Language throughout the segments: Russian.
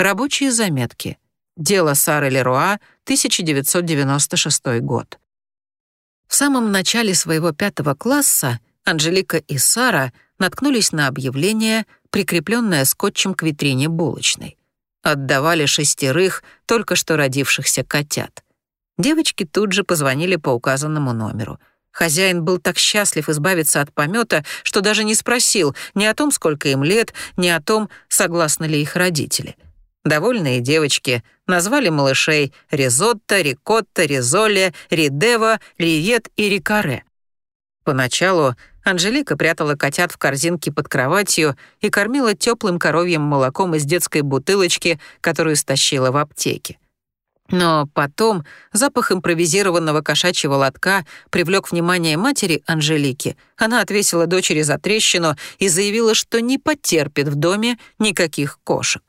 Рабочие заметки. Дело Сары Леруа, 1996 год. В самом начале своего пятого класса Анжелика и Сара наткнулись на объявление, прикрепленное скотчем к витрине булочной. Отдавали шестерых только что родившихся котят. Девочки тут же позвонили по указанному номеру. Хозяин был так счастлив избавиться от помета, что даже не спросил ни о том, сколько им лет, ни о том, согласны ли их родители. Довольные девочки назвали малышей ризотто, рикотто, ризоле, ридева, риет и рикаре. Поначалу Анжелика прятала котят в корзинке под кроватью и кормила теплым коровьим молоком из детской бутылочки, которую стащила в аптеке. Но потом запах импровизированного кошачьего лотка привлек внимание матери Анжелики. Она отвесила дочери за трещину и заявила, что не потерпит в доме никаких кошек.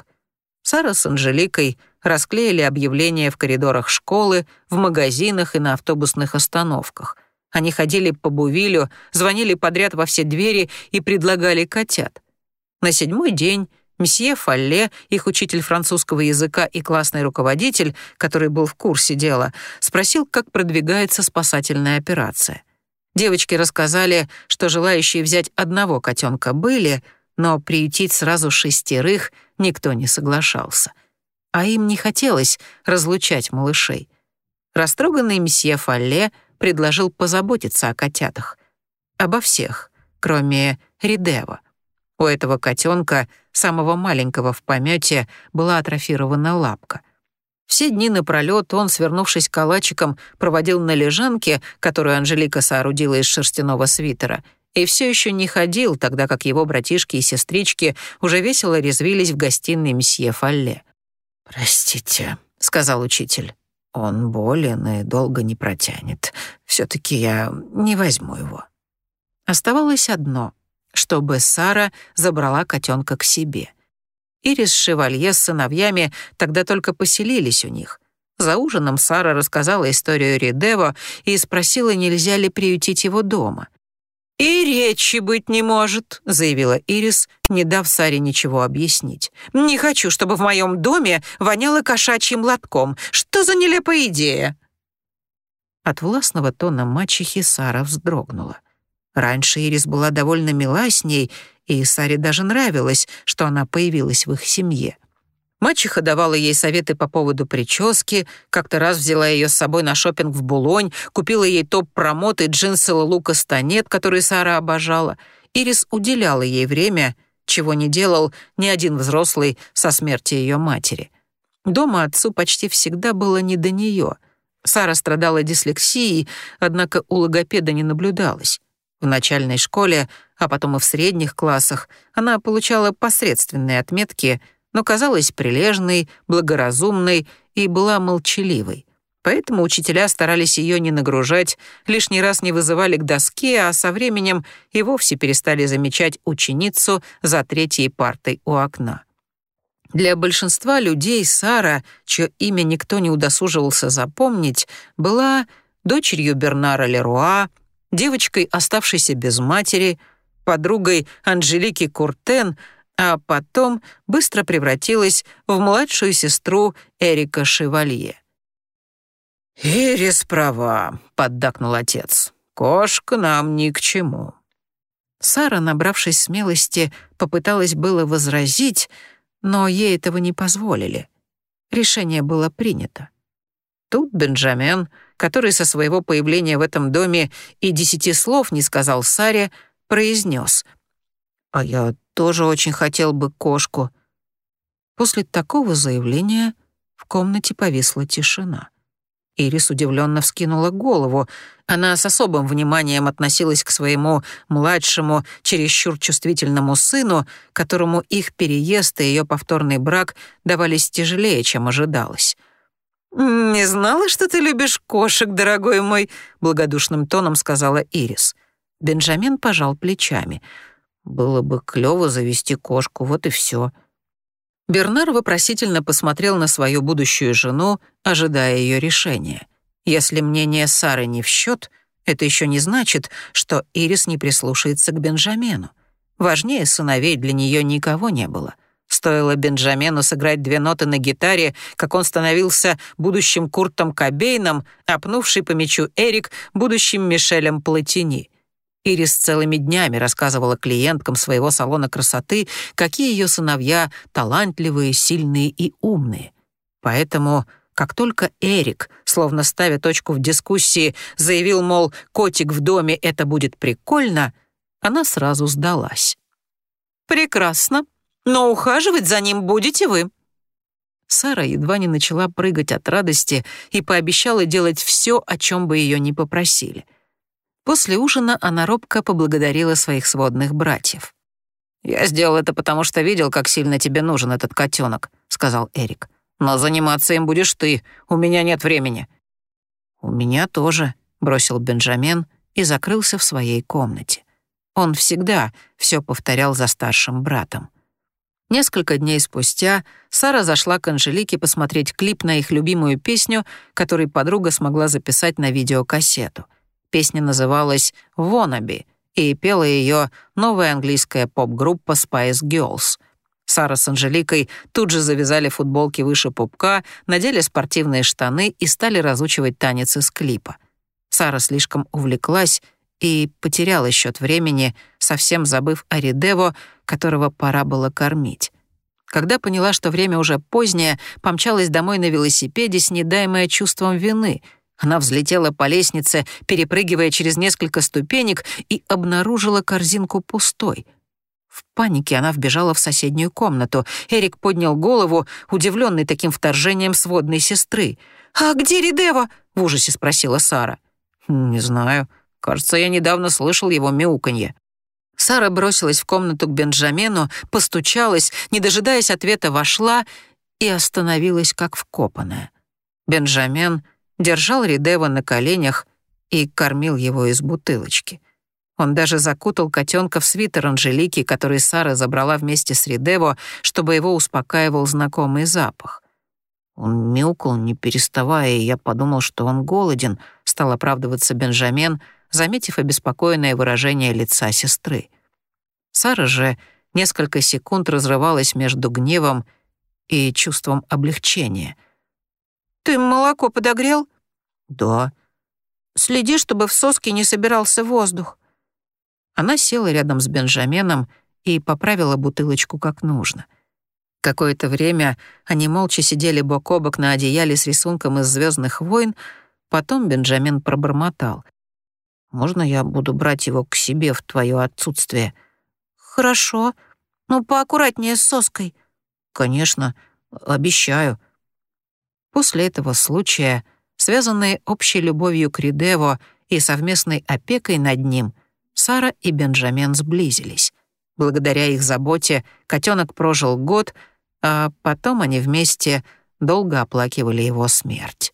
Сара с Анжеликой расклеили объявления в коридорах школы, в магазинах и на автобусных остановках. Они ходили по Бувилю, звонили подряд во все двери и предлагали котят. На седьмой день месье Фалле, их учитель французского языка и классный руководитель, который был в курсе дела, спросил, как продвигается спасательная операция. Девочки рассказали, что желающие взять одного котенка были, но приютить сразу шестерых никто не соглашался. А им не хотелось разлучать малышей. Растроганный месье Фалле предложил позаботиться о котятах. Обо всех, кроме Ридева. У этого котенка, самого маленького в помете, была атрофирована лапка. Все дни напролёт он, свернувшись калачиком, проводил на лежанке, которую Анжелика соорудила из шерстяного свитера, и все еще не ходил, тогда как его братишки и сестрички уже весело резвились в гостиной месье Фалле. «Простите», — сказал учитель. Он болен и долго не протянет. Все-таки я не возьму его. Оставалось одно, чтобы Сара забрала котенка к себе. Ирис Шевалье с сыновьями тогда только поселились у них. За ужином Сара рассказала историю Ридево и спросила, нельзя ли приютить его дома — «И речи быть не может», — заявила Ирис, не дав Саре ничего объяснить. «Не хочу, чтобы в моем доме воняло кошачьим лотком. Что за нелепая идея?» От властного тона мачехи Сара вздрогнула. Раньше Ирис была довольно мила с ней, и Саре даже нравилось, что она появилась в их семье. Мачеха давала ей советы по поводу прически, как-то раз взяла ее с собой на шопинг в Булонь, купила ей топ-промот и джинсы Лука Станет, которые Сара обожала. Ирис уделяла ей время, чего не делал ни один взрослый со смерти ее матери. Дома отцу почти всегда было не до нее. Сара страдала дислексией, однако у логопеда не наблюдалось. В начальной школе, а потом и в средних классах она получала посредственные отметки — но казалась прилежной, благоразумной и была молчаливой. Поэтому учителя старались ее не нагружать, лишний раз не вызывали к доске, а со временем и вовсе перестали замечать ученицу за третьей партой у окна. Для большинства людей Сара, чье имя никто не удосуживался запомнить, была дочерью Бернара Леруа, девочкой, оставшейся без матери, подругой Анжелики Куртен, а потом быстро превратилась в младшую сестру Эрика Шевалье. «Ирис права», — поддакнул отец. «Кошка нам ни к чему». Сара, набравшись смелости, попыталась было возразить, но ей этого не позволили. Решение было принято. Тут Бенджамен, который со своего появления в этом доме и десяти слов не сказал Саре, произнес — а я тоже очень хотел бы кошку». После такого заявления в комнате повисла тишина. Ирис удивленно вскинула голову. Она с особым вниманием относилась к своему младшему, чересчур чувствительному сыну, которому их переезд и ее повторный брак давались тяжелее, чем ожидалось. «Не знала, что ты любишь кошек, дорогой мой», — благодушным тоном сказала Ирис. Бенджамин пожал плечами — было бы клёво завести кошку, вот и всё. Бернар вопросительно посмотрел на свою будущую жену, ожидая её решения. Если мнение Сары не в счёт, это ещё не значит, что Ирис не прислушается к Бенджамену. Важнее сыновей для неё никого не было. Стоило Бенджамену сыграть две ноты на гитаре, как он становился будущим Куртом Кобейном, опнувший по мячу Эрик будущим Мишелем Платини. Ирис целыми днями рассказывала клиенткам своего салона красоты, какие ее сыновья талантливые, сильные и умные. Поэтому, как только Эрик, словно ставя точку в дискуссии, заявил, мол, «котик в доме, это будет прикольно», она сразу сдалась. «Прекрасно, но ухаживать за ним будете вы». Сара едва не начала прыгать от радости и пообещала делать все, о чем бы ее ни попросили — После ужина она робко поблагодарила своих сводных братьев. «Я сделал это потому, что видел, как сильно тебе нужен этот котенок», — сказал Эрик. «Но заниматься им будешь ты, у меня нет времени». «У меня тоже», — бросил Бенджамин и закрылся в своей комнате. Он всегда все повторял за старшим братом. Несколько дней спустя Сара зашла к Анжелике посмотреть клип на их любимую песню, который подруга смогла записать на видеокассету — Песня называлась «Wannabe», и пела ее новая английская поп-группа Spice Girls. Сара с Анжеликой тут же завязали футболки выше пупка, надели спортивные штаны и стали разучивать танец из клипа. Сара слишком увлеклась и потеряла счет времени, совсем забыв о Ридево, которого пора было кормить. Когда поняла, что время уже позднее, помчалась домой на велосипеде с недаемое чувством вины — она взлетела по лестнице, перепрыгивая через несколько ступенек, и обнаружила корзинку пустой. В панике она вбежала в соседнюю комнату. Эрик поднял голову, удивленный таким вторжением сводной сестры. «А где Ридева?» — в ужасе спросила Сара. «Не знаю. Кажется, я недавно слышал его мяуканье». Сара бросилась в комнату к Бенджамену, постучалась, не дожидаясь ответа, вошла и остановилась как вкопанная. Бенджамен держал Ридева на коленях и кормил его из бутылочки. Он даже закутал котенка в свитер Анжелики, который Сара забрала вместе с Ридево, чтобы его успокаивал знакомый запах. Он мяукал, не переставая, и я подумал, что он голоден, стал оправдываться Бенджамен, заметив обеспокоенное выражение лица сестры. Сара же несколько секунд разрывалась между гневом и чувством облегчения. «Ты молоко подогрел?» «Да». «Следи, чтобы в соске не собирался воздух». Она села рядом с Бенджаменом и поправила бутылочку как нужно. Какое-то время они молча сидели бок о бок на одеяле с рисунком из «Звездных войн», потом Бенджамин пробормотал. «Можно я буду брать его к себе в твое отсутствие?» «Хорошо. Но поаккуратнее с соской». «Конечно. Обещаю». После этого случая связанные общей любовью к Ридево и совместной опекой над ним, Сара и Бенджамен сблизились. Благодаря их заботе котенок прожил год, а потом они вместе долго оплакивали его смерть.